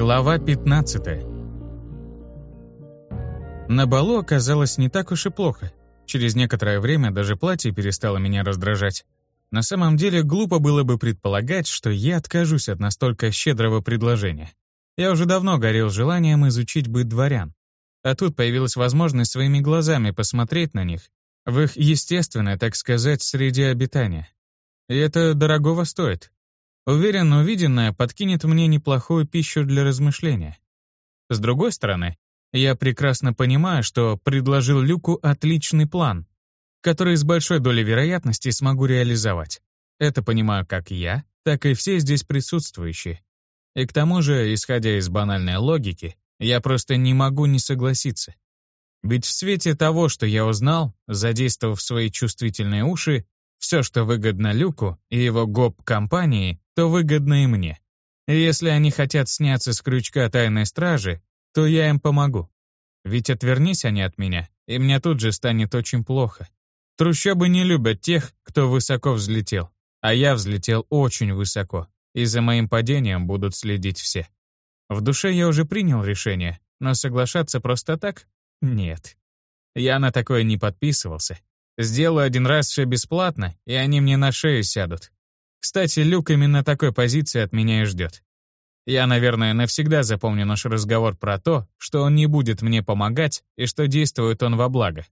Глава 15 На балу оказалось не так уж и плохо. Через некоторое время даже платье перестало меня раздражать. На самом деле, глупо было бы предполагать, что я откажусь от настолько щедрого предложения. Я уже давно горел желанием изучить быт дворян. А тут появилась возможность своими глазами посмотреть на них, в их естественное, так сказать, среде обитания. И это дорогого стоит. Уверен, увиденное подкинет мне неплохую пищу для размышления. С другой стороны, я прекрасно понимаю, что предложил Люку отличный план, который с большой долей вероятности смогу реализовать. Это понимаю как я, так и все здесь присутствующие. И к тому же, исходя из банальной логики, я просто не могу не согласиться. Ведь в свете того, что я узнал, задействовав свои чувствительные уши, все, что выгодно Люку и его гоп-компании, то выгодно и мне. И если они хотят сняться с крючка тайной стражи, то я им помогу. Ведь отвернись они от меня, и мне тут же станет очень плохо. Трущобы не любят тех, кто высоко взлетел, а я взлетел очень высоко, и за моим падением будут следить все. В душе я уже принял решение, но соглашаться просто так — нет. Я на такое не подписывался. Сделаю один раз все бесплатно, и они мне на шею сядут. Кстати, Люк именно такой позиции от меня и ждет. Я, наверное, навсегда запомню наш разговор про то, что он не будет мне помогать и что действует он во благо.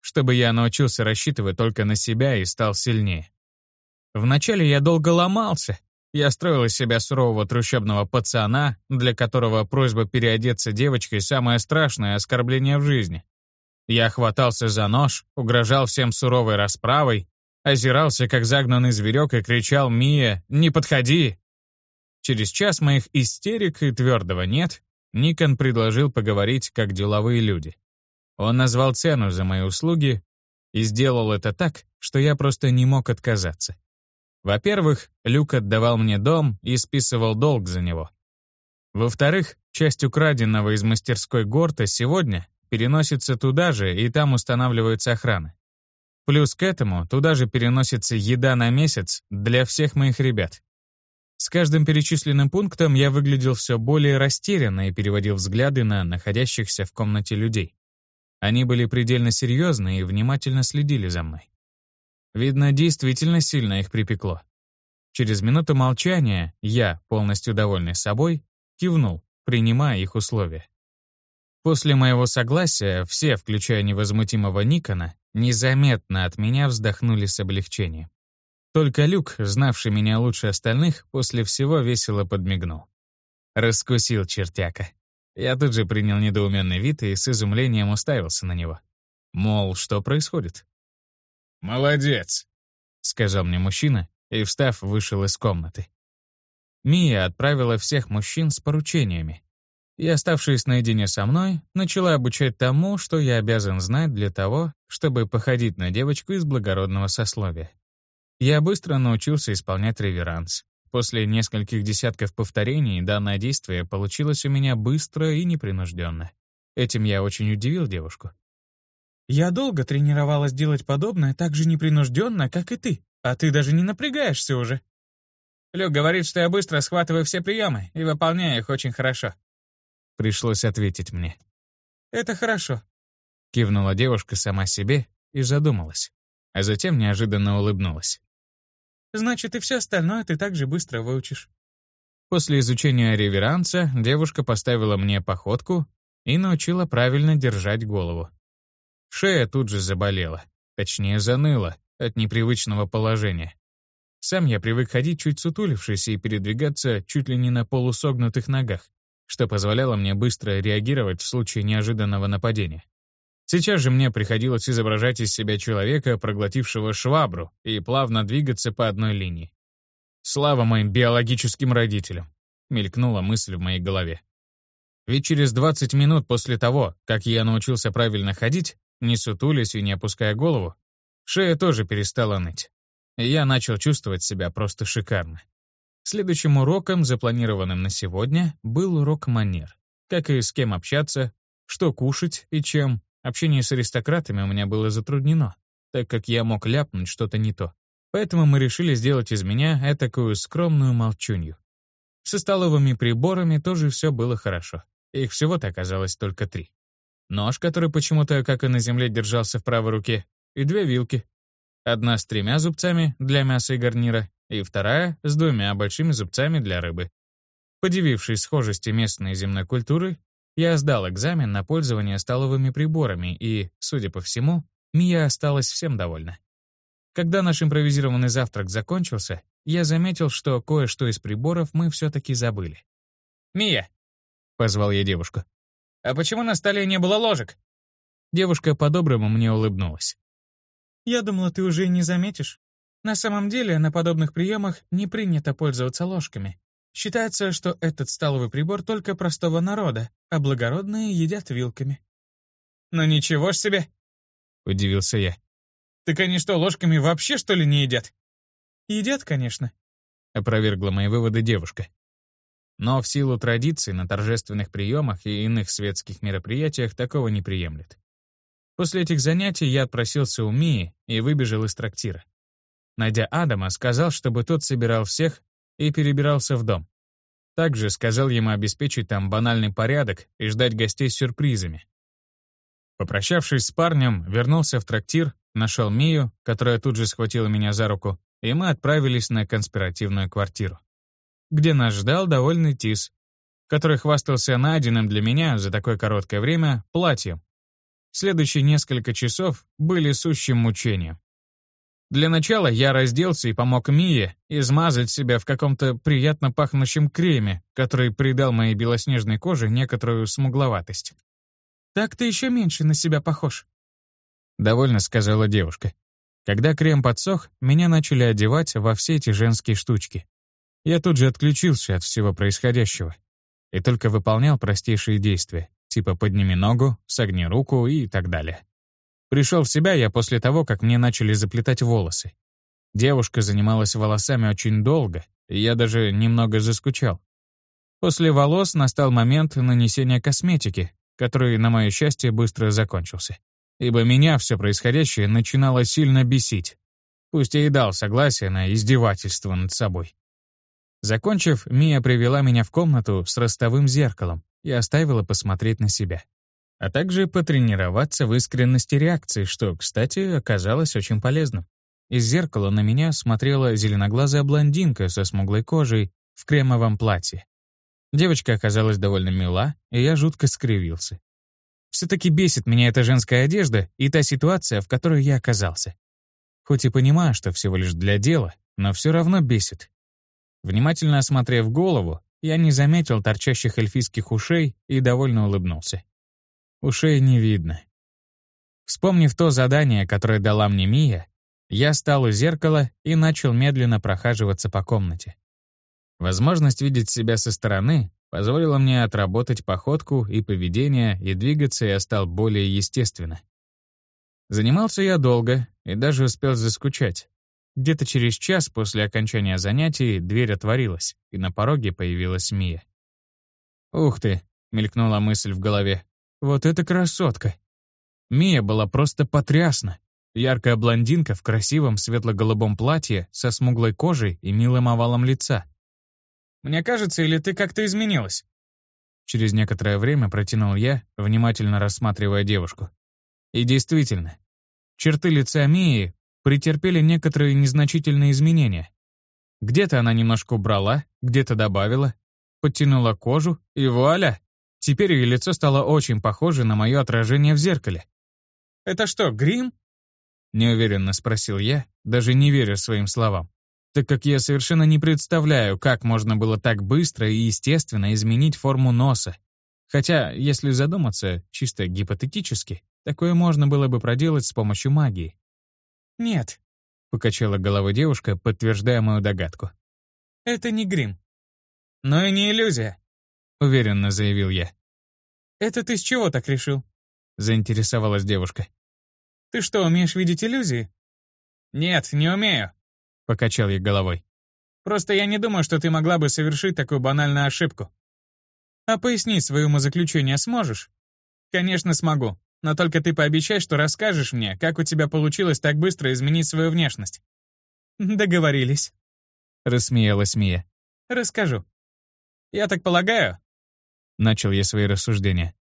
Чтобы я научился рассчитывать только на себя и стал сильнее. Вначале я долго ломался. Я строил из себя сурового трущобного пацана, для которого просьба переодеться девочкой — самое страшное оскорбление в жизни. Я хватался за нож, угрожал всем суровой расправой, озирался, как загнанный зверек, и кричал «Мия, не подходи!». Через час моих истерик и твердого «нет» Никон предложил поговорить как деловые люди. Он назвал цену за мои услуги и сделал это так, что я просто не мог отказаться. Во-первых, Люк отдавал мне дом и списывал долг за него. Во-вторых, часть украденного из мастерской Горта сегодня переносится туда же, и там устанавливается охрана. Плюс к этому туда же переносится еда на месяц для всех моих ребят. С каждым перечисленным пунктом я выглядел все более растерянно и переводил взгляды на находящихся в комнате людей. Они были предельно серьезны и внимательно следили за мной. Видно, действительно сильно их припекло. Через минуту молчания я, полностью довольный собой, кивнул, принимая их условия. После моего согласия все, включая невозмутимого Никона, незаметно от меня вздохнули с облегчением. Только Люк, знавший меня лучше остальных, после всего весело подмигнул. Раскусил чертяка. Я тут же принял недоуменный вид и с изумлением уставился на него. Мол, что происходит? «Молодец», — сказал мне мужчина и, встав, вышел из комнаты. Мия отправила всех мужчин с поручениями, и, оставшись наедине со мной, начала обучать тому, что я обязан знать для того, чтобы походить на девочку из благородного сословия. Я быстро научился исполнять реверанс. После нескольких десятков повторений данное действие получилось у меня быстро и непринужденно. Этим я очень удивил девушку. «Я долго тренировалась делать подобное так же непринужденно, как и ты, а ты даже не напрягаешься уже». Люк говорит, что я быстро схватываю все приемы и выполняю их очень хорошо. Пришлось ответить мне. «Это хорошо», — кивнула девушка сама себе и задумалась, а затем неожиданно улыбнулась. «Значит, и все остальное ты так же быстро выучишь». После изучения реверанса девушка поставила мне походку и научила правильно держать голову. Шея тут же заболела, точнее заныла от непривычного положения. Сам я привык ходить чуть сутулившись и передвигаться чуть ли не на полусогнутых ногах что позволяло мне быстро реагировать в случае неожиданного нападения. Сейчас же мне приходилось изображать из себя человека, проглотившего швабру, и плавно двигаться по одной линии. «Слава моим биологическим родителям!» — мелькнула мысль в моей голове. Ведь через 20 минут после того, как я научился правильно ходить, не сутулясь и не опуская голову, шея тоже перестала ныть. И я начал чувствовать себя просто шикарно. Следующим уроком, запланированным на сегодня, был урок манер. Как и с кем общаться, что кушать и чем. Общение с аристократами у меня было затруднено, так как я мог ляпнуть что-то не то. Поэтому мы решили сделать из меня этакую скромную молчунью. Со столовыми приборами тоже все было хорошо. Их всего-то оказалось только три. Нож, который почему-то, как и на земле, держался в правой руке, и две вилки. Одна с тремя зубцами для мяса и гарнира, и вторая с двумя большими зубцами для рыбы. Подивившись схожести местной земной культуры, я сдал экзамен на пользование столовыми приборами, и, судя по всему, Мия осталась всем довольна. Когда наш импровизированный завтрак закончился, я заметил, что кое-что из приборов мы все-таки забыли. «Мия!» — позвал я девушку. «А почему на столе не было ложек?» Девушка по-доброму мне улыбнулась. «Я думала, ты уже и не заметишь. На самом деле, на подобных приемах не принято пользоваться ложками. Считается, что этот столовый прибор только простого народа, а благородные едят вилками. «Ну ничего ж себе!» — удивился я. «Так они что, ложками вообще, что ли, не едят?» «Едят, конечно», — опровергла мои выводы девушка. Но в силу традиций на торжественных приемах и иных светских мероприятиях такого не приемлет. После этих занятий я отпросился у Мии и выбежал из трактира. Найдя Адама, сказал, чтобы тот собирал всех и перебирался в дом. Также сказал ему обеспечить там банальный порядок и ждать гостей с сюрпризами. Попрощавшись с парнем, вернулся в трактир, нашел Мию, которая тут же схватила меня за руку, и мы отправились на конспиративную квартиру, где нас ждал довольный Тис, который хвастался найденным для меня за такое короткое время платьем. Следующие несколько часов были сущим мучением. Для начала я разделся и помог Мие измазать себя в каком-то приятно пахнущем креме, который придал моей белоснежной коже некоторую смугловатость. «Так ты еще меньше на себя похож», — довольно сказала девушка. Когда крем подсох, меня начали одевать во все эти женские штучки. Я тут же отключился от всего происходящего и только выполнял простейшие действия, типа «подними ногу», «согни руку» и так далее. Пришел в себя я после того, как мне начали заплетать волосы. Девушка занималась волосами очень долго, и я даже немного заскучал. После волос настал момент нанесения косметики, который, на мое счастье, быстро закончился. Ибо меня все происходящее начинало сильно бесить. Пусть я и дал согласие на издевательство над собой. Закончив, Мия привела меня в комнату с ростовым зеркалом и оставила посмотреть на себя а также потренироваться в искренности реакции, что, кстати, оказалось очень полезным. Из зеркала на меня смотрела зеленоглазая блондинка со смуглой кожей в кремовом платье. Девочка оказалась довольно мила, и я жутко скривился. Все-таки бесит меня эта женская одежда и та ситуация, в которой я оказался. Хоть и понимаю, что всего лишь для дела, но все равно бесит. Внимательно осмотрев голову, я не заметил торчащих эльфийских ушей и довольно улыбнулся. Ушей не видно. Вспомнив то задание, которое дала мне Мия, я стал у зеркала и начал медленно прохаживаться по комнате. Возможность видеть себя со стороны позволила мне отработать походку и поведение, и двигаться я стал более естественно. Занимался я долго и даже успел заскучать. Где-то через час после окончания занятий дверь отворилась, и на пороге появилась Мия. «Ух ты!» — мелькнула мысль в голове. Вот это красотка! Мия была просто потрясна. Яркая блондинка в красивом светло-голубом платье со смуглой кожей и милым овалом лица. «Мне кажется, или ты как-то изменилась?» Через некоторое время протянул я, внимательно рассматривая девушку. И действительно, черты лица Мии претерпели некоторые незначительные изменения. Где-то она немножко убрала, где-то добавила, подтянула кожу, и вуаля! Теперь ее лицо стало очень похоже на мое отражение в зеркале. «Это что, грим?» Неуверенно спросил я, даже не веря своим словам, так как я совершенно не представляю, как можно было так быстро и естественно изменить форму носа. Хотя, если задуматься, чисто гипотетически, такое можно было бы проделать с помощью магии. «Нет», — покачала головой девушка, подтверждая мою догадку. «Это не грим». «Но и не иллюзия», — уверенно заявил я. «Это ты с чего так решил?» — заинтересовалась девушка. «Ты что, умеешь видеть иллюзии?» «Нет, не умею», — покачал я головой. «Просто я не думаю, что ты могла бы совершить такую банальную ошибку». «А пояснить свое умозаключение сможешь?» «Конечно смогу, но только ты пообещай, что расскажешь мне, как у тебя получилось так быстро изменить свою внешность». «Договорились», — рассмеялась Мия. «Расскажу. Я так полагаю, начал я свои рассуждения,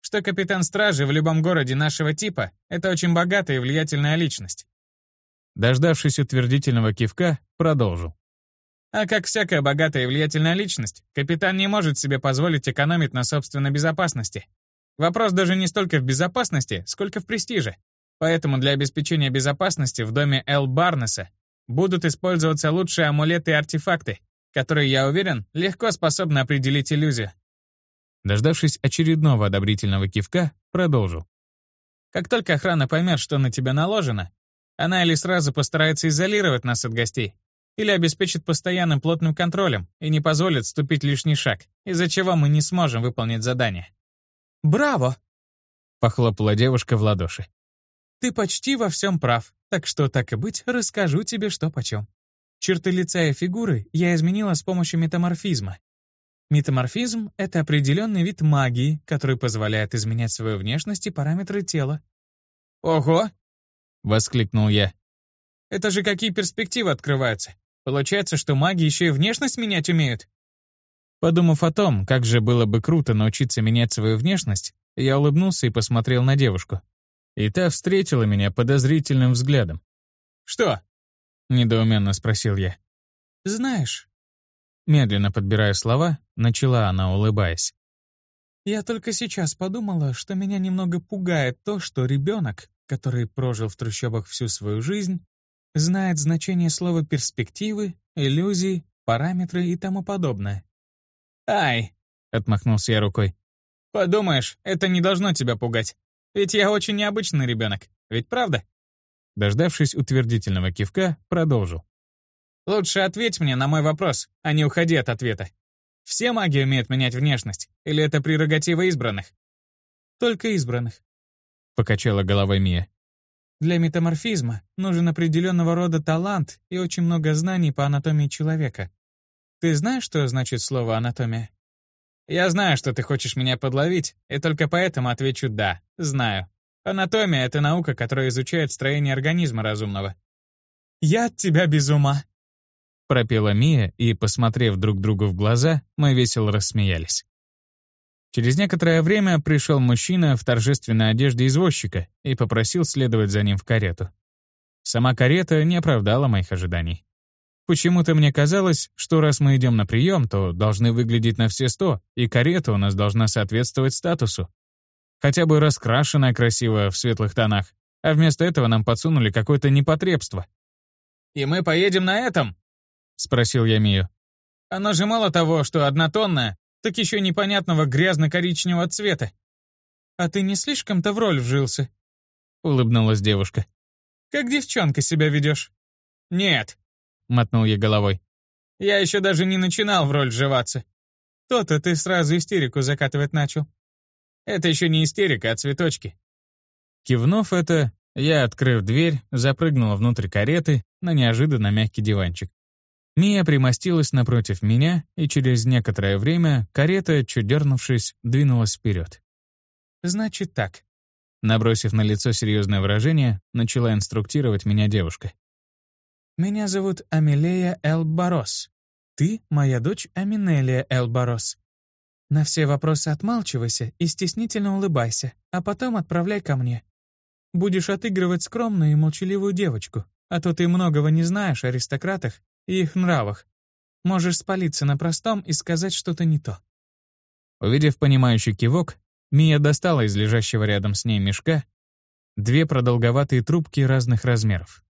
что капитан стражи в любом городе нашего типа — это очень богатая и влиятельная личность. Дождавшись утвердительного кивка, продолжил. А как всякая богатая и влиятельная личность, капитан не может себе позволить экономить на собственной безопасности. Вопрос даже не столько в безопасности, сколько в престиже. Поэтому для обеспечения безопасности в доме Эл Барнеса будут использоваться лучшие амулеты и артефакты, которые, я уверен, легко способны определить иллюзию. Дождавшись очередного одобрительного кивка, продолжил. Как только охрана поймет, что на тебя наложено, она или сразу постарается изолировать нас от гостей, или обеспечит постоянным плотным контролем и не позволит ступить лишний шаг, из-за чего мы не сможем выполнить задание. «Браво!» — похлопала девушка в ладоши. «Ты почти во всем прав, так что, так и быть, расскажу тебе, что почем. Черты лица и фигуры я изменила с помощью метаморфизма. Метаморфизм — это определенный вид магии, который позволяет изменять свою внешность и параметры тела. «Ого!» — воскликнул я. «Это же какие перспективы открываются! Получается, что маги еще и внешность менять умеют?» Подумав о том, как же было бы круто научиться менять свою внешность, я улыбнулся и посмотрел на девушку. И та встретила меня подозрительным взглядом. «Что?» — недоуменно спросил я. «Знаешь...» Медленно подбирая слова, начала она, улыбаясь. «Я только сейчас подумала, что меня немного пугает то, что ребенок, который прожил в трущобах всю свою жизнь, знает значение слова «перспективы», «иллюзии», «параметры» и тому подобное. «Ай!» — отмахнулся я рукой. «Подумаешь, это не должно тебя пугать. Ведь я очень необычный ребенок. Ведь правда?» Дождавшись утвердительного кивка, продолжил. «Лучше ответь мне на мой вопрос, а не уходи от ответа. Все маги умеют менять внешность, или это прерогатива избранных?» «Только избранных», — покачала головой Мия. «Для метаморфизма нужен определенного рода талант и очень много знаний по анатомии человека. Ты знаешь, что значит слово «анатомия»?» «Я знаю, что ты хочешь меня подловить, и только поэтому отвечу «да», знаю. Анатомия — это наука, которая изучает строение организма разумного». «Я от тебя без ума», — пропела Мия, и, посмотрев друг другу в глаза, мы весело рассмеялись. Через некоторое время пришел мужчина в торжественной одежде извозчика и попросил следовать за ним в карету. Сама карета не оправдала моих ожиданий. Почему-то мне казалось, что раз мы идем на прием, то должны выглядеть на все сто, и карета у нас должна соответствовать статусу. Хотя бы раскрашенная красиво в светлых тонах, а вместо этого нам подсунули какое-то непотребство. «И мы поедем на этом?» — спросил я Мию. «Оно же мало того, что однотонное, так еще непонятного грязно-коричневого цвета». «А ты не слишком-то в роль вжился?» — улыбнулась девушка. «Как девчонка себя ведешь?» «Нет», — мотнул я головой. «Я еще даже не начинал в роль вживаться». «То-то ты сразу истерику закатывать начал». «Это еще не истерика, а цветочки». Кивнув это, я, открыв дверь, запрыгнула внутрь кареты на неожиданно мягкий диванчик. Мия примостилась напротив меня, и через некоторое время карета, чуть дернувшись, двинулась вперед. «Значит так». Набросив на лицо серьезное выражение, начала инструктировать меня девушка. Меня зовут Амелея Эл Барос. Ты — моя дочь Аминелия Эл Барос. На все вопросы отмалчивайся и стеснительно улыбайся, а потом отправляй ко мне. Будешь отыгрывать скромную и молчаливую девочку, а то ты многого не знаешь о аристократах и их нравах. Можешь спалиться на простом и сказать что-то не то». Увидев понимающий кивок, Мия достала из лежащего рядом с ней мешка две продолговатые трубки разных размеров.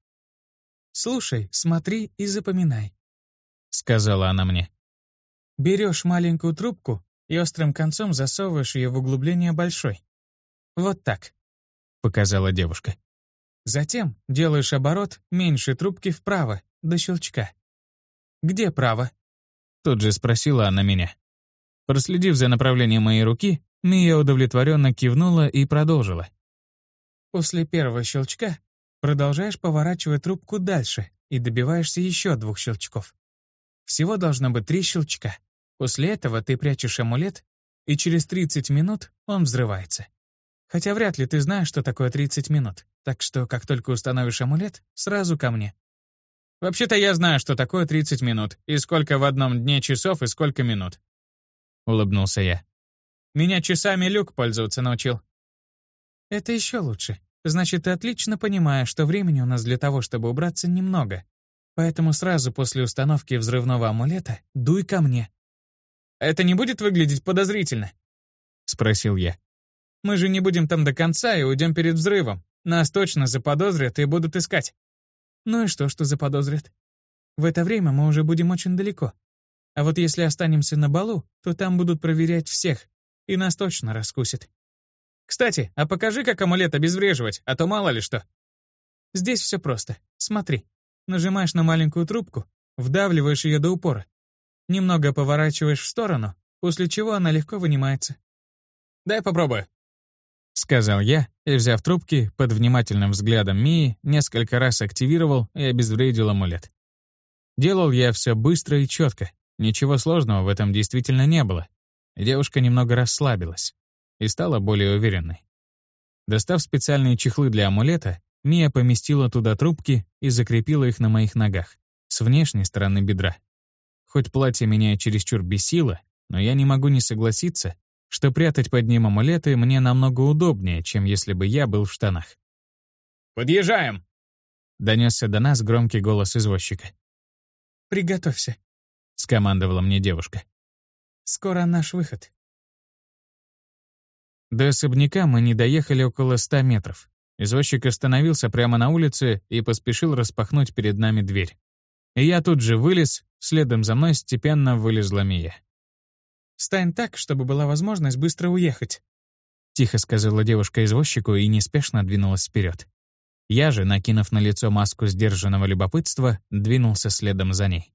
«Слушай, смотри и запоминай», — сказала она мне. «Берешь маленькую трубку и острым концом засовываешь ее в углубление большой. Вот так», — показала девушка. «Затем делаешь оборот меньше трубки вправо, до щелчка. Где право?» Тут же спросила она меня. Проследив за направлением моей руки, Мия удовлетворенно кивнула и продолжила. «После первого щелчка Продолжаешь поворачивать трубку дальше и добиваешься еще двух щелчков. Всего должно быть три щелчка. После этого ты прячешь амулет, и через 30 минут он взрывается. Хотя вряд ли ты знаешь, что такое 30 минут, так что как только установишь амулет, сразу ко мне. Вообще-то я знаю, что такое 30 минут, и сколько в одном дне часов и сколько минут. — улыбнулся я. «Меня часами люк пользоваться научил». «Это еще лучше. Значит, ты отлично понимаешь, что времени у нас для того, чтобы убраться, немного. Поэтому сразу после установки взрывного амулета дуй ко мне». «Это не будет выглядеть подозрительно?» — спросил я. «Мы же не будем там до конца и уйдем перед взрывом. Нас точно заподозрят и будут искать». «Ну и что, что заподозрят? В это время мы уже будем очень далеко. А вот если останемся на балу, то там будут проверять всех, и нас точно раскусят. Кстати, а покажи, как амулет обезвреживать, а то мало ли что. Здесь все просто. Смотри. Нажимаешь на маленькую трубку, вдавливаешь ее до упора. Немного поворачиваешь в сторону, после чего она легко вынимается. Дай попробую. Сказал я, и, взяв трубки, под внимательным взглядом Мии, несколько раз активировал и обезвредил амулет. Делал я все быстро и четко. Ничего сложного в этом действительно не было. Девушка немного расслабилась и стала более уверенной. Достав специальные чехлы для амулета, Мия поместила туда трубки и закрепила их на моих ногах, с внешней стороны бедра. Хоть платье меня чересчур бесило, но я не могу не согласиться, что прятать под ним амулеты мне намного удобнее, чем если бы я был в штанах. «Подъезжаем!» — донесся до нас громкий голос извозчика. «Приготовься», — скомандовала мне девушка. «Скоро наш выход». До особняка мы не доехали около ста метров. Извозчик остановился прямо на улице и поспешил распахнуть перед нами дверь. И я тут же вылез, следом за мной степенно вылезла Мия. «Стань так, чтобы была возможность быстро уехать», — тихо сказала девушка извозчику и неспешно двинулась вперед. Я же, накинув на лицо маску сдержанного любопытства, двинулся следом за ней.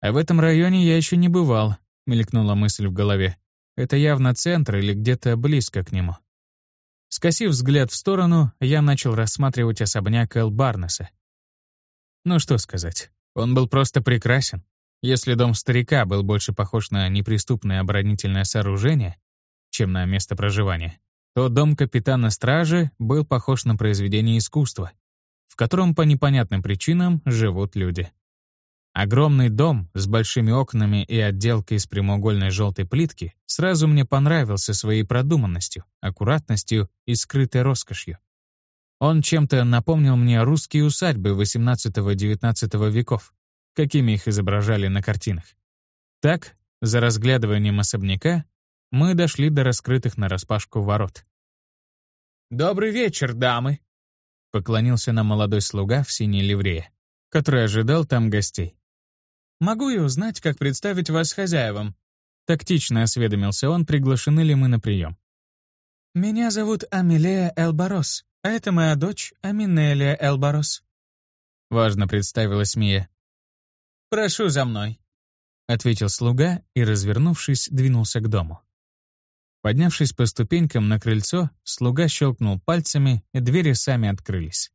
«А в этом районе я еще не бывал», — мелькнула мысль в голове. «Это явно центр или где-то близко к нему». Скосив взгляд в сторону, я начал рассматривать особняк Эл Барнеса. Ну что сказать, он был просто прекрасен. Если дом старика был больше похож на неприступное оборонительное сооружение, чем на место проживания, то дом капитана стражи был похож на произведение искусства, в котором по непонятным причинам живут люди. Огромный дом с большими окнами и отделкой из прямоугольной желтой плитки сразу мне понравился своей продуманностью, аккуратностью и скрытой роскошью. Он чем-то напомнил мне русские усадьбы XVIII-XIX веков, какими их изображали на картинах. Так, за разглядыванием особняка, мы дошли до раскрытых нараспашку ворот. «Добрый вечер, дамы!» — поклонился нам молодой слуга в синей ливрее, который ожидал там гостей. «Могу я узнать, как представить вас хозяевам?» Тактично осведомился он, приглашены ли мы на прием. «Меня зовут Амилея Элбарос, а это моя дочь Аминелия Элбарос». Важно представилась Мия. «Прошу за мной», — ответил слуга и, развернувшись, двинулся к дому. Поднявшись по ступенькам на крыльцо, слуга щелкнул пальцами, и двери сами открылись.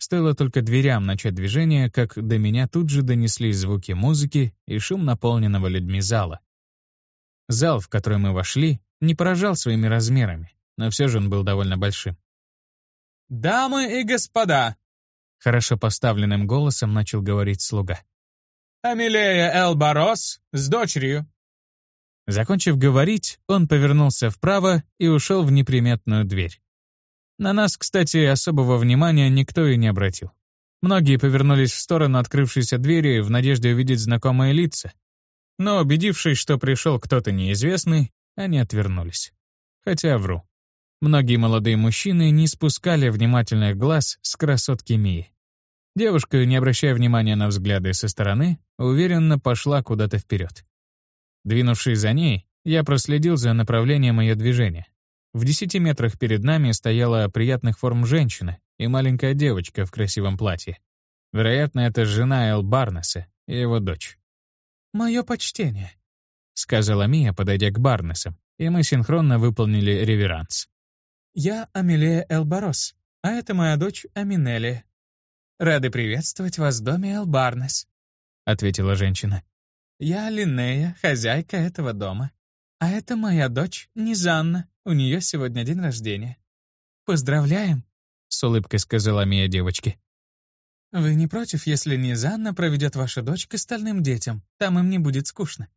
Стоило только дверям начать движение, как до меня тут же донеслись звуки музыки и шум наполненного людьми зала. Зал, в который мы вошли, не поражал своими размерами, но все же он был довольно большим. «Дамы и господа!» Хорошо поставленным голосом начал говорить слуга. «Амилея Элбарос с дочерью». Закончив говорить, он повернулся вправо и ушел в неприметную дверь. На нас, кстати, особого внимания никто и не обратил. Многие повернулись в сторону открывшейся двери в надежде увидеть знакомые лица. Но, убедившись, что пришел кто-то неизвестный, они отвернулись. Хотя вру. Многие молодые мужчины не спускали внимательных глаз с красотки Мии. Девушка, не обращая внимания на взгляды со стороны, уверенно пошла куда-то вперед. Двинувшись за ней, я проследил за направлением ее движения. В десяти метрах перед нами стояла приятных форм женщина и маленькая девочка в красивом платье. Вероятно, это жена Эл Барнеса и его дочь. «Мое почтение», — сказала Мия, подойдя к Барнесам, и мы синхронно выполнили реверанс. «Я Амелия Элбарос, а это моя дочь Аминелия. Рады приветствовать вас в доме Элбарнес», — ответила женщина. «Я Линнея, хозяйка этого дома. А это моя дочь Низанна, у нее сегодня день рождения. Поздравляем!» — с улыбкой сказала Мия девочке. «Вы не против, если Низанна проведет вашу дочь к остальным детям? Там им не будет скучно».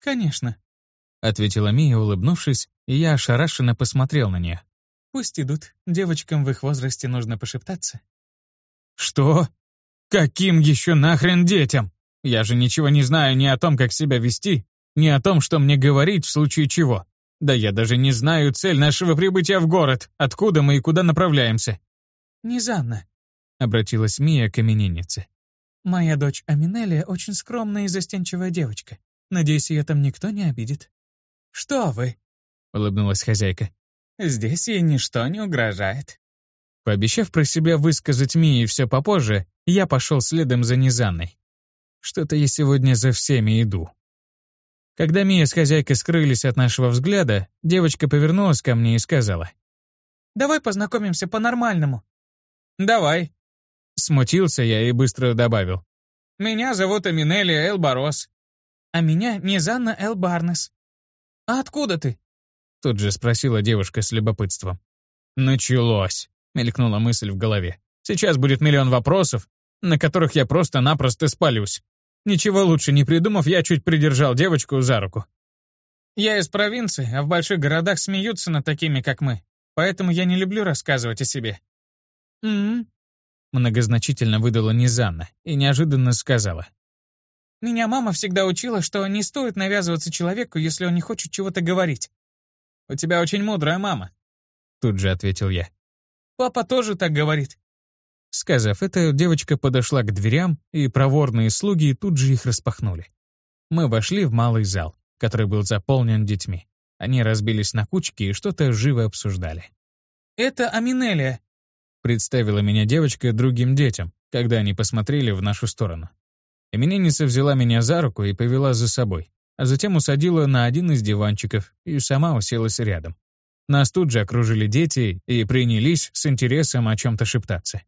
«Конечно», ответила Мия, улыбнувшись, и я ошарашенно посмотрел на нее. «Пусть идут. Девочкам в их возрасте нужно пошептаться». «Что? Каким еще нахрен детям? Я же ничего не знаю ни о том, как себя вести, ни о том, что мне говорить в случае чего. Да я даже не знаю цель нашего прибытия в город, откуда мы и куда направляемся». «Низанна», — обратилась Мия к имениннице. «Моя дочь Аминелия очень скромная и застенчивая девочка. Надеюсь, ее там никто не обидит». «Что вы?» — улыбнулась хозяйка. «Здесь ей ничто не угрожает». Пообещав про себя высказать Мии все попозже, я пошел следом за Низанной. Что-то я сегодня за всеми иду. Когда Мия с хозяйкой скрылись от нашего взгляда, девочка повернулась ко мне и сказала. «Давай познакомимся по-нормальному». «Давай». Смутился я и быстро добавил. «Меня зовут Аминелия Элбарос». «А меня Низанна Элбарнес». «А откуда ты?» Тут же спросила девушка с любопытством. «Началось», — мелькнула мысль в голове. «Сейчас будет миллион вопросов, на которых я просто-напросто спалюсь. Ничего лучше не придумав, я чуть придержал девочку за руку. «Я из провинции, а в больших городах смеются над такими, как мы. Поэтому я не люблю рассказывать о себе». «М-м-м», многозначительно выдала Низанна и неожиданно сказала. «Меня мама всегда учила, что не стоит навязываться человеку, если он не хочет чего-то говорить». «У тебя очень мудрая мама», — тут же ответил я. «Папа тоже так говорит». Сказав это, девочка подошла к дверям, и проворные слуги тут же их распахнули. Мы вошли в малый зал, который был заполнен детьми. Они разбились на кучки и что-то живо обсуждали. «Это Аминелия», — представила меня девочка другим детям, когда они посмотрели в нашу сторону. Именинница взяла меня за руку и повела за собой, а затем усадила на один из диванчиков и сама уселась рядом. Нас тут же окружили дети и принялись с интересом о чем-то шептаться.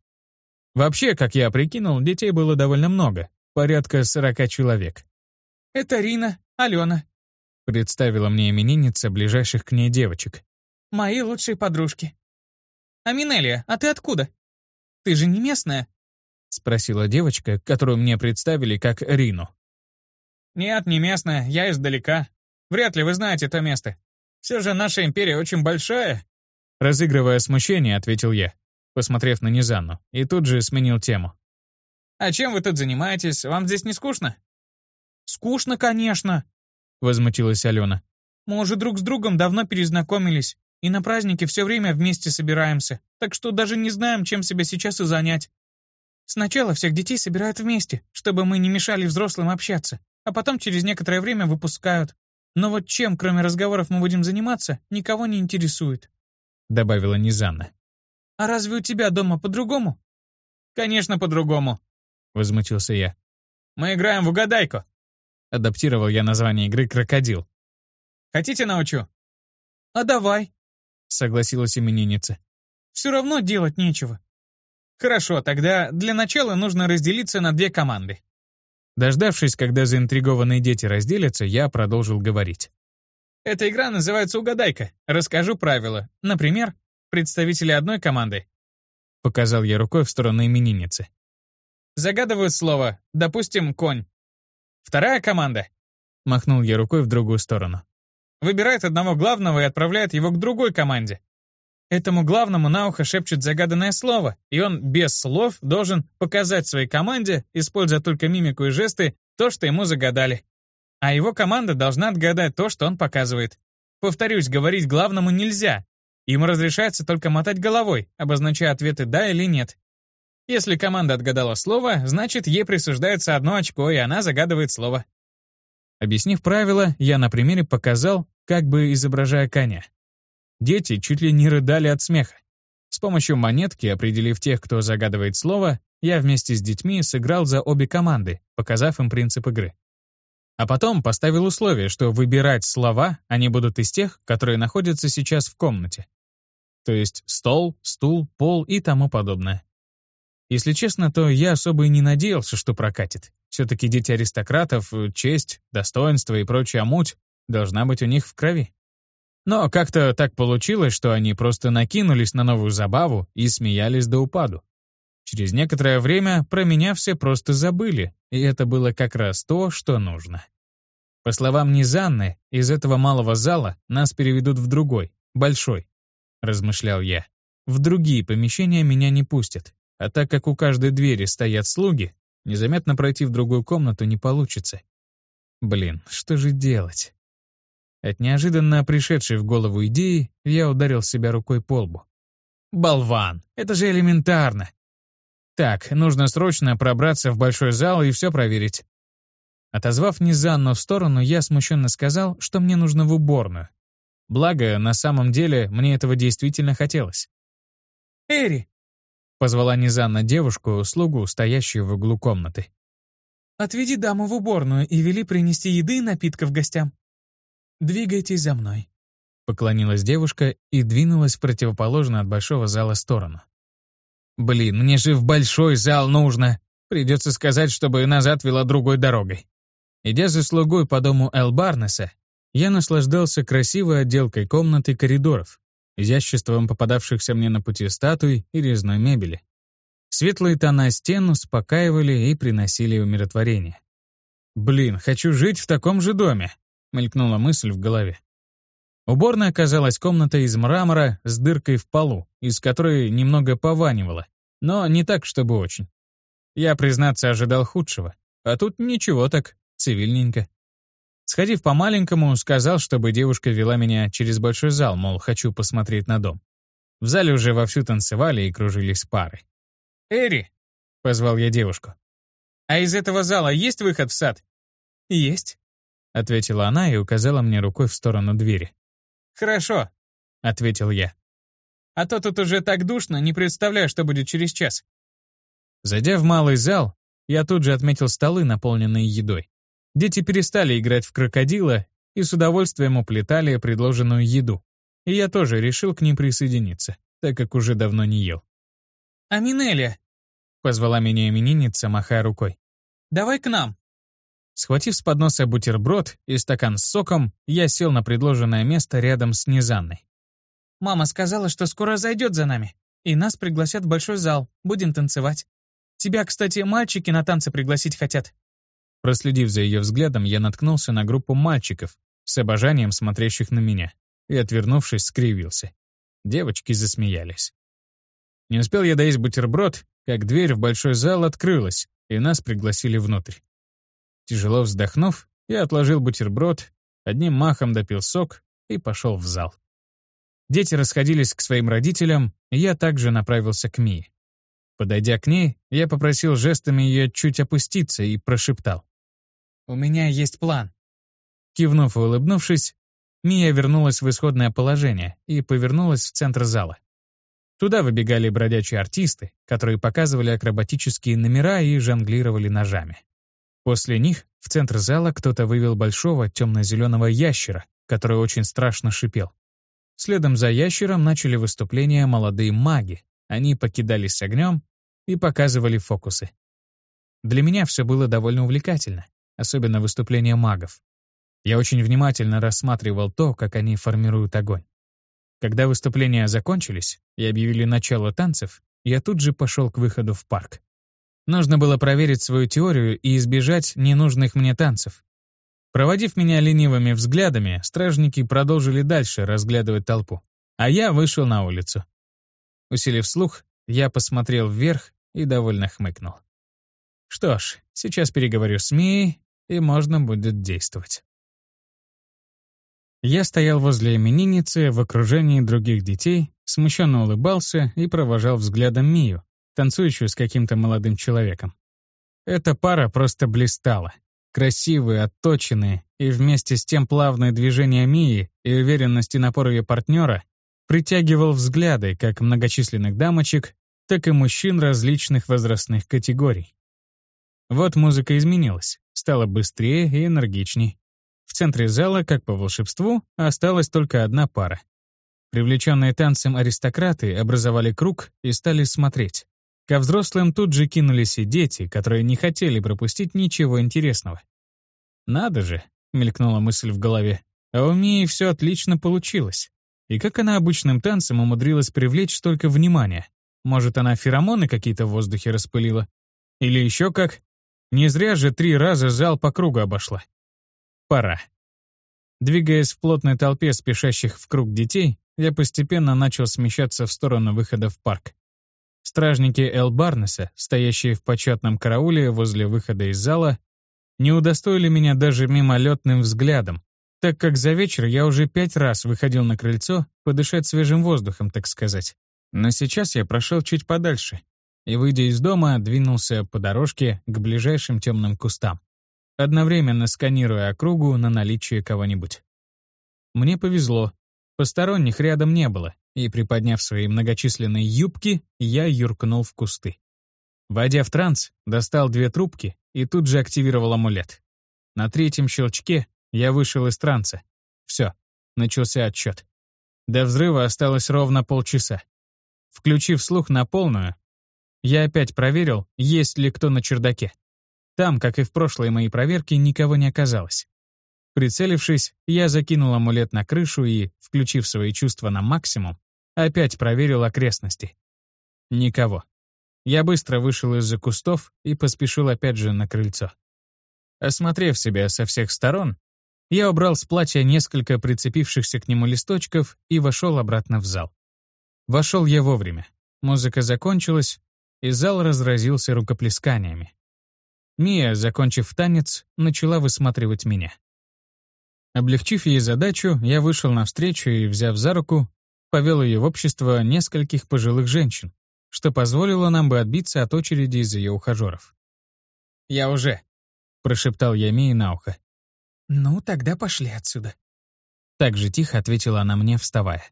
Вообще, как я прикинул, детей было довольно много, порядка сорока человек. «Это Рина, Алена», — представила мне именинница ближайших к ней девочек. «Мои лучшие подружки». «Аминелия, а ты откуда? Ты же не местная?» — спросила девочка, которую мне представили как Рину. «Нет, не местная, я издалека. Вряд ли вы знаете то место. Все же наша империя очень большая». Разыгрывая смущение, ответил я посмотрев на Низанну, и тут же сменил тему. «А чем вы тут занимаетесь? Вам здесь не скучно?» «Скучно, конечно», — возмутилась Алена. «Мы уже друг с другом давно перезнакомились, и на праздники все время вместе собираемся, так что даже не знаем, чем себя сейчас и занять. Сначала всех детей собирают вместе, чтобы мы не мешали взрослым общаться, а потом через некоторое время выпускают. Но вот чем, кроме разговоров, мы будем заниматься, никого не интересует», — добавила Низанна. «А разве у тебя дома по-другому?» «Конечно, по-другому», — возмутился я. «Мы играем в угадайку». Адаптировал я название игры «Крокодил». «Хотите научу?» «А давай», — согласилась именинница. «Все равно делать нечего». «Хорошо, тогда для начала нужно разделиться на две команды». Дождавшись, когда заинтригованные дети разделятся, я продолжил говорить. Эта игра называется «Угадайка». Расскажу правила. Например, представители одной команды. Показал я рукой в сторону именинницы. Загадывают слово, допустим, конь. Вторая команда. Махнул я рукой в другую сторону. Выбирает одного главного и отправляет его к другой команде. Этому главному на ухо шепчет загаданное слово, и он без слов должен показать своей команде, используя только мимику и жесты, то, что ему загадали. А его команда должна отгадать то, что он показывает. Повторюсь, говорить главному нельзя, Ему разрешается только мотать головой, обозначая ответы «да» или «нет». Если команда отгадала слово, значит, ей присуждается одно очко, и она загадывает слово. Объяснив правила, я на примере показал, как бы изображая коня. Дети чуть ли не рыдали от смеха. С помощью монетки, определив тех, кто загадывает слово, я вместе с детьми сыграл за обе команды, показав им принцип игры. А потом поставил условие, что выбирать слова они будут из тех, которые находятся сейчас в комнате то есть стол, стул, пол и тому подобное. Если честно, то я особо и не надеялся, что прокатит. Все-таки дети аристократов, честь, достоинство и прочая муть должна быть у них в крови. Но как-то так получилось, что они просто накинулись на новую забаву и смеялись до упаду. Через некоторое время про меня все просто забыли, и это было как раз то, что нужно. По словам Низанны, из этого малого зала нас переведут в другой, большой, размышлял я. В другие помещения меня не пустят, а так как у каждой двери стоят слуги, незаметно пройти в другую комнату не получится. Блин, что же делать? От неожиданно пришедшей в голову идеи я ударил себя рукой по лбу. Болван, это же элементарно. Так, нужно срочно пробраться в большой зал и все проверить. Отозвав Низанну в сторону, я смущенно сказал, что мне нужно в уборную. Благо, на самом деле, мне этого действительно хотелось. «Эри!» — позвала Низанна девушку, слугу, стоящую в углу комнаты. «Отведи даму в уборную и вели принести еды и напитков гостям. Двигайтесь за мной». Поклонилась девушка и двинулась в противоположную от большого зала сторону. «Блин, мне же в большой зал нужно. Придется сказать, чтобы назад вела другой дорогой». Идя за слугой по дому Эл Барнеса, я наслаждался красивой отделкой комнат и коридоров, изяществом попадавшихся мне на пути статуй и резной мебели. Светлые тона стен успокаивали и приносили умиротворение. «Блин, хочу жить в таком же доме», — мелькнула мысль в голове. Уборная оказалась комнатой из мрамора с дыркой в полу, из которой немного пованивало, но не так, чтобы очень. Я, признаться, ожидал худшего, а тут ничего так, цивильненько. Сходив по-маленькому, сказал, чтобы девушка вела меня через большой зал, мол, хочу посмотреть на дом. В зале уже вовсю танцевали и кружились пары. «Эри!» — позвал я девушку. «А из этого зала есть выход в сад?» «Есть», — ответила она и указала мне рукой в сторону двери. «Хорошо», — ответил я. «А то тут уже так душно, не представляю, что будет через час». Зайдя в малый зал, я тут же отметил столы, наполненные едой. Дети перестали играть в крокодила и с удовольствием уплетали предложенную еду. И я тоже решил к ним присоединиться, так как уже давно не ел. «Аминелия!» — позвала меня именинница, махая рукой. «Давай к нам!» Схватив с подноса бутерброд и стакан с соком, я сел на предложенное место рядом с Низанной. «Мама сказала, что скоро зайдет за нами, и нас пригласят в большой зал, будем танцевать. Тебя, кстати, мальчики на танцы пригласить хотят. Проследив за ее взглядом, я наткнулся на группу мальчиков, с обожанием смотрящих на меня, и, отвернувшись, скривился. Девочки засмеялись. Не успел я доесть бутерброд, как дверь в большой зал открылась, и нас пригласили внутрь. Тяжело вздохнув, я отложил бутерброд, одним махом допил сок и пошел в зал. Дети расходились к своим родителям, и я также направился к Мии. Подойдя к ней, я попросил жестами ее чуть опуститься и прошептал. «У меня есть план». Кивнув и улыбнувшись, Мия вернулась в исходное положение и повернулась в центр зала. Туда выбегали бродячие артисты, которые показывали акробатические номера и жонглировали ножами. После них в центр зала кто-то вывел большого темно-зеленого ящера, который очень страшно шипел. Следом за ящером начали выступления молодые маги. Они покидались огнем и показывали фокусы. Для меня все было довольно увлекательно особенно выступления магов. Я очень внимательно рассматривал то, как они формируют огонь. Когда выступления закончились и объявили начало танцев, я тут же пошел к выходу в парк. Нужно было проверить свою теорию и избежать ненужных мне танцев. Проводив меня ленивыми взглядами, стражники продолжили дальше разглядывать толпу, а я вышел на улицу. Усилив слух, я посмотрел вверх и довольно хмыкнул. Что ж, сейчас переговорю с Мией и можно будет действовать. Я стоял возле именинницы в окружении других детей, смущенно улыбался и провожал взглядом Мию, танцующую с каким-то молодым человеком. Эта пара просто блистала. Красивые, отточенные, и вместе с тем плавные движения Мии и уверенность и напор ее партнера притягивал взгляды как многочисленных дамочек, так и мужчин различных возрастных категорий. Вот музыка изменилась, стала быстрее и энергичней. В центре зала, как по волшебству, осталась только одна пара. Привлеченные танцем аристократы образовали круг и стали смотреть. Ко взрослым тут же кинулись и дети, которые не хотели пропустить ничего интересного. «Надо же», — мелькнула мысль в голове, а у Мии все отлично получилось. И как она обычным танцем умудрилась привлечь столько внимания? Может, она феромоны какие-то в воздухе распылила? Или еще как? Не зря же три раза зал по кругу обошла. Пора. Двигаясь в плотной толпе спешащих в круг детей, я постепенно начал смещаться в сторону выхода в парк. Стражники Эл Барнеса, стоящие в почетном карауле возле выхода из зала, не удостоили меня даже мимолетным взглядом, так как за вечер я уже пять раз выходил на крыльцо подышать свежим воздухом, так сказать. Но сейчас я прошел чуть подальше и, выйдя из дома, двинулся по дорожке к ближайшим темным кустам, одновременно сканируя округу на наличие кого-нибудь. Мне повезло, посторонних рядом не было, и, приподняв свои многочисленные юбки, я юркнул в кусты. Войдя в транс, достал две трубки и тут же активировал амулет. На третьем щелчке я вышел из транса. Все, начался отчет. До взрыва осталось ровно полчаса. Включив слух на полную, я опять проверил, есть ли кто на чердаке. Там, как и в прошлой моей проверке, никого не оказалось. Прицелившись, я закинул амулет на крышу и, включив свои чувства на максимум, опять проверил окрестности. Никого. Я быстро вышел из-за кустов и поспешил опять же на крыльцо. Осмотрев себя со всех сторон, я убрал с платья несколько прицепившихся к нему листочков и вошел обратно в зал. Вошел я вовремя. Музыка закончилась, и зал разразился рукоплесканиями. Мия, закончив танец, начала высматривать меня. Облегчив ей задачу, я вышел навстречу и, взяв за руку, повел ее в общество нескольких пожилых женщин, что позволило нам бы отбиться от очереди из ее ухажеров. «Я уже», — прошептал я Мии на ухо. «Ну, тогда пошли отсюда». Так же тихо ответила она мне, вставая.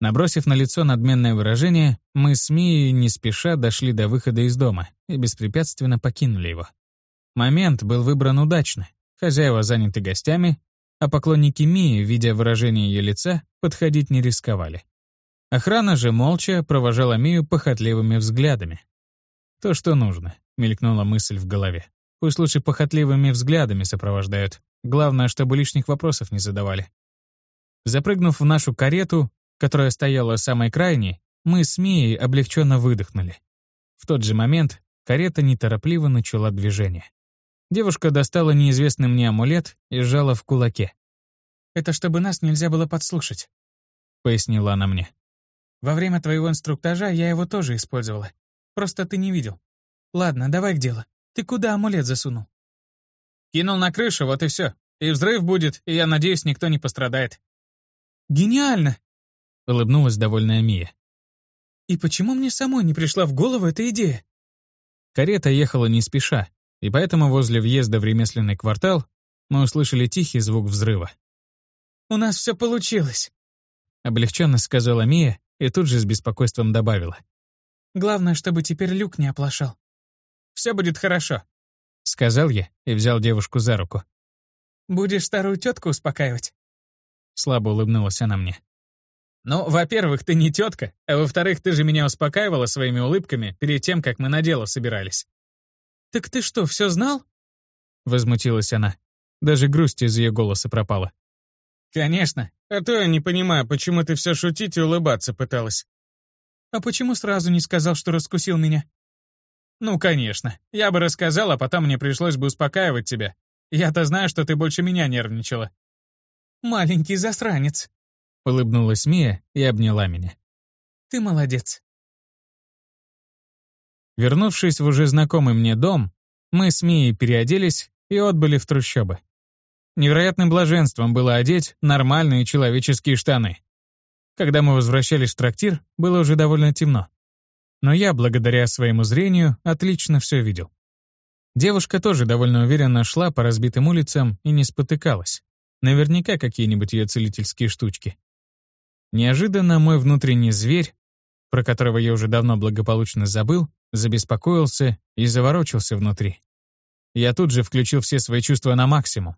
Набросив на лицо надменное выражение, мы с Мией не спеша дошли до выхода из дома и беспрепятственно покинули его. Момент был выбран удачно. Хозяева заняты гостями, а поклонники Мии, видя выражение ее лица, подходить не рисковали. Охрана же молча провожала Мию похотливыми взглядами. «То, что нужно», — мелькнула мысль в голове. «Пусть лучше похотливыми взглядами сопровождают. Главное, чтобы лишних вопросов не задавали». Запрыгнув в нашу карету, которая стояла самой крайней, мы с Мией облегченно выдохнули. В тот же момент карета неторопливо начала движение. Девушка достала неизвестный мне амулет и сжала в кулаке. «Это чтобы нас нельзя было подслушать», — пояснила она мне. Во время твоего инструктажа я его тоже использовала. Просто ты не видел. Ладно, давай к делу. Ты куда амулет засунул? Кинул на крышу, вот и все. И взрыв будет, и я надеюсь, никто не пострадает. Гениально! Улыбнулась довольная Мия. И почему мне самой не пришла в голову эта идея? Карета ехала не спеша, и поэтому возле въезда в ремесленный квартал мы услышали тихий звук взрыва. «У нас все получилось», — облегченно сказала Мия и тут же с беспокойством добавила. «Главное, чтобы теперь люк не оплошал». «Все будет хорошо», — сказал я и взял девушку за руку. «Будешь старую тетку успокаивать?» Слабо улыбнулась она мне. «Ну, во-первых, ты не тетка, а во-вторых, ты же меня успокаивала своими улыбками перед тем, как мы на дело собирались». «Так ты что, все знал?» Возмутилась она. Даже грусть из ее голоса пропала. «Конечно. А то я не понимаю, почему ты все шутить и улыбаться пыталась». «А почему сразу не сказал, что раскусил меня?» «Ну, конечно. Я бы рассказал, а потом мне пришлось бы успокаивать тебя. Я-то знаю, что ты больше меня нервничала». «Маленький засранец», — улыбнулась Мия и обняла меня. «Ты молодец». Вернувшись в уже знакомый мне дом, мы с Мией переоделись и отбыли в трущобы. Невероятным блаженством было одеть нормальные человеческие штаны. Когда мы возвращались в трактир, было уже довольно темно. Но я, благодаря своему зрению, отлично все видел. Девушка тоже довольно уверенно шла по разбитым улицам и не спотыкалась. Наверняка какие-нибудь ее целительские штучки. Неожиданно мой внутренний зверь, про которого я уже давно благополучно забыл, забеспокоился и заворочился внутри. Я тут же включил все свои чувства на максимум.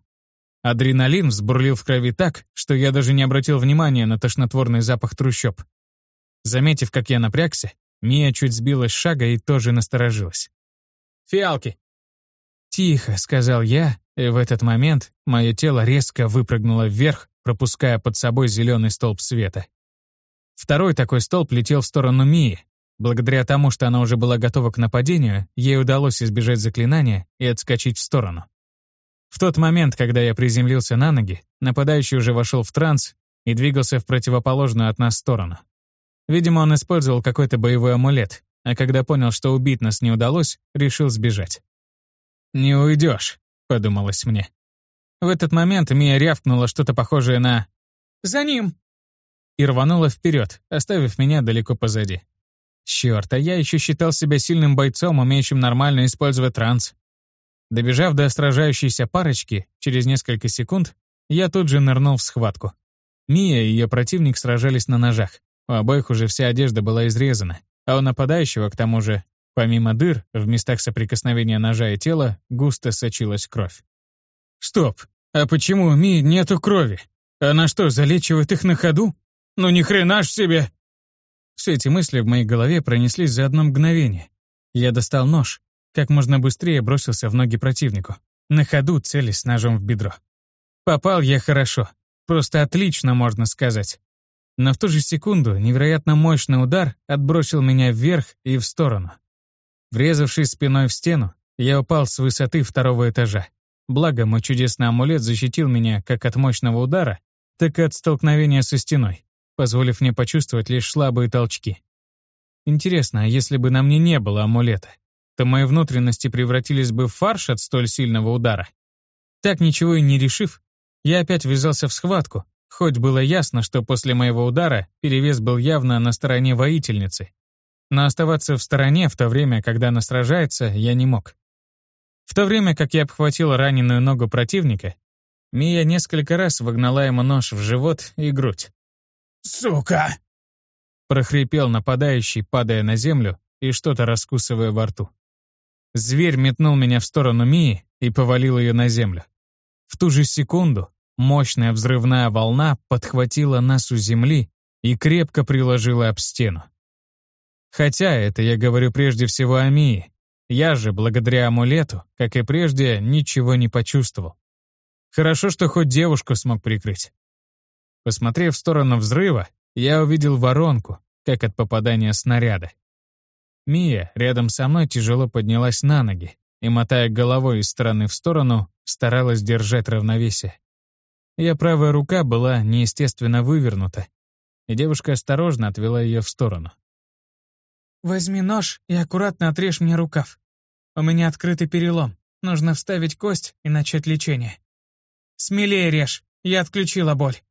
Адреналин взбурлил в крови так, что я даже не обратил внимания на тошнотворный запах трущоб. Заметив, как я напрягся, Мия чуть сбилась с шага и тоже насторожилась. «Фиалки!» «Тихо», — сказал я, и в этот момент мое тело резко выпрыгнуло вверх, пропуская под собой зеленый столб света. Второй такой столб летел в сторону Мии. Благодаря тому, что она уже была готова к нападению, ей удалось избежать заклинания и отскочить в сторону. В тот момент, когда я приземлился на ноги, нападающий уже вошел в транс и двигался в противоположную от нас сторону. Видимо, он использовал какой-то боевой амулет, а когда понял, что убить нас не удалось, решил сбежать. «Не уйдешь», — подумалось мне. В этот момент Мия рявкнула что-то похожее на «За ним!» и рванула вперед, оставив меня далеко позади. Черт, а я еще считал себя сильным бойцом, умеющим нормально использовать транс. Добежав до сражающейся парочки, через несколько секунд я тут же нырнул в схватку. Мия и ее противник сражались на ножах. У обоих уже вся одежда была изрезана, а у нападающего, к тому же, помимо дыр, в местах соприкосновения ножа и тела, густо сочилась кровь. «Стоп! А почему у Мии нету крови? Она что, залечивает их на ходу? Ну ни хрена ж себе!» Все эти мысли в моей голове пронеслись за одно мгновение. Я достал нож, как можно быстрее бросился в ноги противнику, на ходу целясь ножом в бедро. Попал я хорошо, просто отлично, можно сказать. Но в ту же секунду невероятно мощный удар отбросил меня вверх и в сторону. Врезавшись спиной в стену, я упал с высоты второго этажа. Благо, мой чудесный амулет защитил меня как от мощного удара, так и от столкновения со стеной позволив мне почувствовать лишь слабые толчки. Интересно, а если бы на мне не было амулета, то мои внутренности превратились бы в фарш от столь сильного удара? Так ничего и не решив, я опять ввязался в схватку, хоть было ясно, что после моего удара перевес был явно на стороне воительницы. Но оставаться в стороне в то время, когда она сражается, я не мог. В то время как я обхватил раненую ногу противника, Мия несколько раз вогнала ему нож в живот и грудь. «Сука!» прохрипел нападающий, падая на землю и что-то раскусывая во рту. Зверь метнул меня в сторону Мии и повалил ее на землю. В ту же секунду мощная взрывная волна подхватила нас у земли и крепко приложила об стену. Хотя это я говорю прежде всего о Мии. Я же, благодаря амулету, как и прежде, ничего не почувствовал. Хорошо, что хоть девушку смог прикрыть. Посмотрев в сторону взрыва, я увидел воронку, как от попадания снаряда. Мия рядом со мной тяжело поднялась на ноги и, мотая головой из стороны в сторону, старалась держать равновесие. Ее правая рука была неестественно вывернута, и девушка осторожно отвела ее в сторону. «Возьми нож и аккуратно отрежь мне рукав. У меня открытый перелом. Нужно вставить кость и начать лечение. Смелее режь, я отключила боль».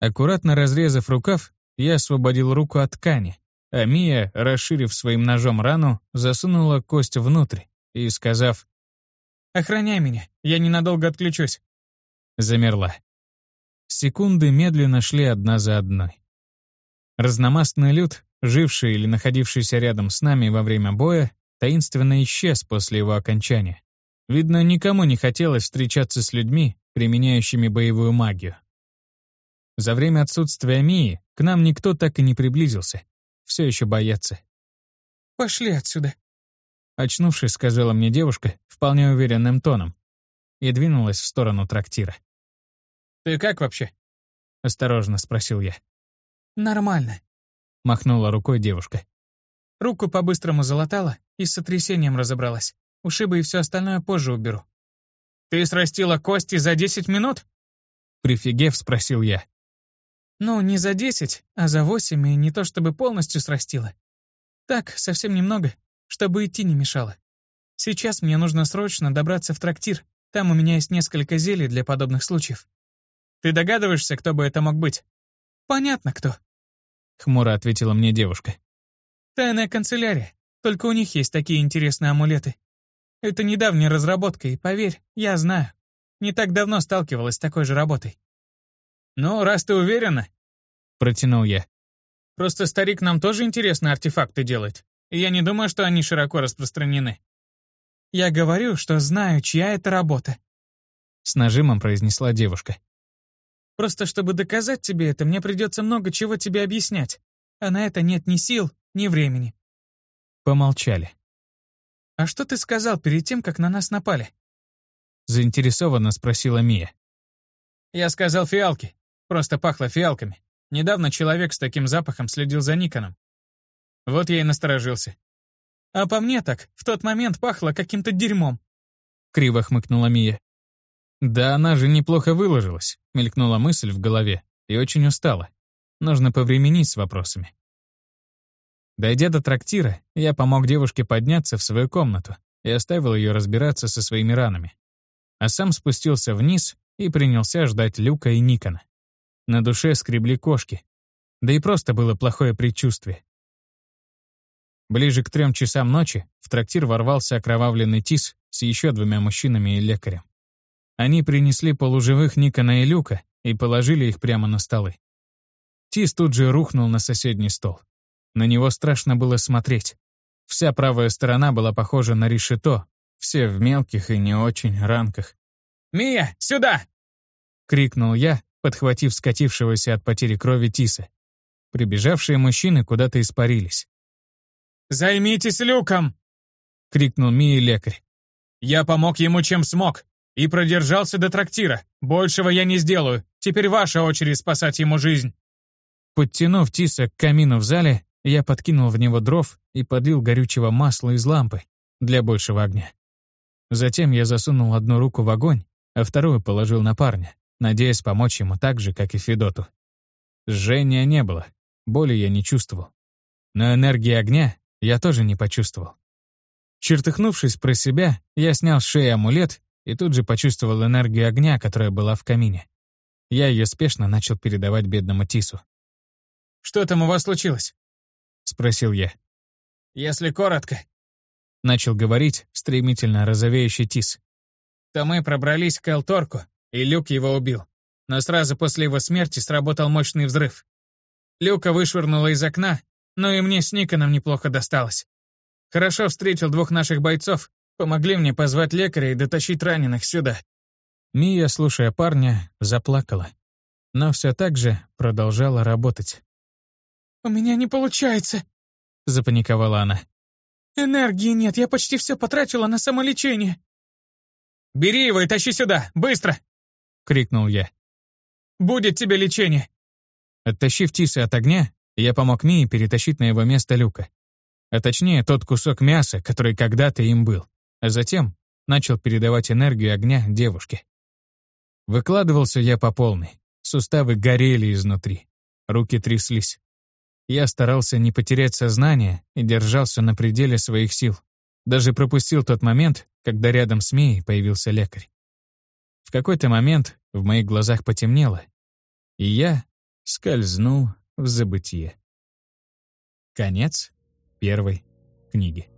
Аккуратно разрезав рукав, я освободил руку от ткани, а Мия, расширив своим ножом рану, засунула кость внутрь и, сказав «Охраняй меня, я ненадолго отключусь», замерла. Секунды медленно шли одна за одной. Разномастный люд, живший или находившийся рядом с нами во время боя, таинственно исчез после его окончания. Видно, никому не хотелось встречаться с людьми, применяющими боевую магию. За время отсутствия Мии к нам никто так и не приблизился. Все еще боятся. «Пошли отсюда», — очнувшись, сказала мне девушка вполне уверенным тоном и двинулась в сторону трактира. «Ты как вообще?» — осторожно спросил я. «Нормально», — махнула рукой девушка. «Руку по-быстрому залатала и с сотрясением разобралась. Ушибы и все остальное позже уберу». «Ты срастила кости за десять минут?» Прифигев, спросил я. Ну, не за десять, а за восемь, и не то чтобы полностью срастила. Так, совсем немного, чтобы идти не мешало. Сейчас мне нужно срочно добраться в трактир. Там у меня есть несколько зелий для подобных случаев. Ты догадываешься, кто бы это мог быть? Понятно, кто. Хмуро ответила мне девушка. Тайная канцелярия. Только у них есть такие интересные амулеты. Это недавняя разработка, и поверь, я знаю. Не так давно сталкивалась с такой же работой. «Ну, раз ты уверена», — протянул я. «Просто старик нам тоже интересные артефакты делает, и я не думаю, что они широко распространены». «Я говорю, что знаю, чья это работа», — с нажимом произнесла девушка. «Просто чтобы доказать тебе это, мне придется много чего тебе объяснять, а на это нет ни сил, ни времени». Помолчали. «А что ты сказал перед тем, как на нас напали?» Заинтересованно спросила Мия. «Я сказал фиалки. Просто пахло фиалками. Недавно человек с таким запахом следил за Никоном. Вот я и насторожился. А по мне так, в тот момент пахло каким-то дерьмом. Криво хмыкнула Мия. Да она же неплохо выложилась, мелькнула мысль в голове, и очень устала. Нужно повременить с вопросами. Дойдя до трактира, я помог девушке подняться в свою комнату и оставил ее разбираться со своими ранами. А сам спустился вниз и принялся ждать Люка и Никона. На душе скребли кошки. Да и просто было плохое предчувствие. Ближе к трем часам ночи в трактир ворвался окровавленный Тис с еще двумя мужчинами и лекарем. Они принесли полуживых Никона и Люка и положили их прямо на столы. Тис тут же рухнул на соседний стол. На него страшно было смотреть. Вся правая сторона была похожа на решето, все в мелких и не очень ранках. «Мия, сюда!» — крикнул я, подхватив скатившегося от потери крови Тиса. Прибежавшие мужчины куда-то испарились. «Займитесь люком!» — крикнул Мия лекарь. «Я помог ему чем смог и продержался до трактира. Большего я не сделаю. Теперь ваша очередь спасать ему жизнь». Подтянув Тиса к камину в зале, я подкинул в него дров и подлил горючего масла из лампы для большего огня. Затем я засунул одну руку в огонь, а вторую положил на парня, надеясь помочь ему так же, как и Федоту. Жжения не было, боли я не чувствовал. Но энергии огня я тоже не почувствовал. Чертыхнувшись про себя, я снял с шеи амулет и тут же почувствовал энергию огня, которая была в камине. Я ее спешно начал передавать бедному Тису. «Что там у вас случилось?» — спросил я. «Если коротко», — начал говорить стремительно розовеющий Тис. «то мы пробрались к Элторку, и Люк его убил. Но сразу после его смерти сработал мощный взрыв. Люка вышвырнуло из окна, но и мне с Никоном неплохо досталось. Хорошо встретил двух наших бойцов, помогли мне позвать лекаря и дотащить раненых сюда». Мия, слушая парня, заплакала, но все так же продолжала работать. «У меня не получается», — запаниковала она. «Энергии нет, я почти все потратила на самолечение». «Бери его и тащи сюда, быстро!» — крикнул я. «Будет тебе лечение!» Оттащив Тиса от огня, я помог Мии перетащить на его место люка. А точнее, тот кусок мяса, который когда-то им был. А затем начал передавать энергию огня девушке. Выкладывался я по полной. Суставы горели изнутри. Руки тряслись. Я старался не потерять сознание и держался на пределе своих сил. Даже пропустил тот момент, когда рядом с Мией появился лекарь. В какой-то момент в моих глазах потемнело, и я скользнул в забытие. Конец первой книги.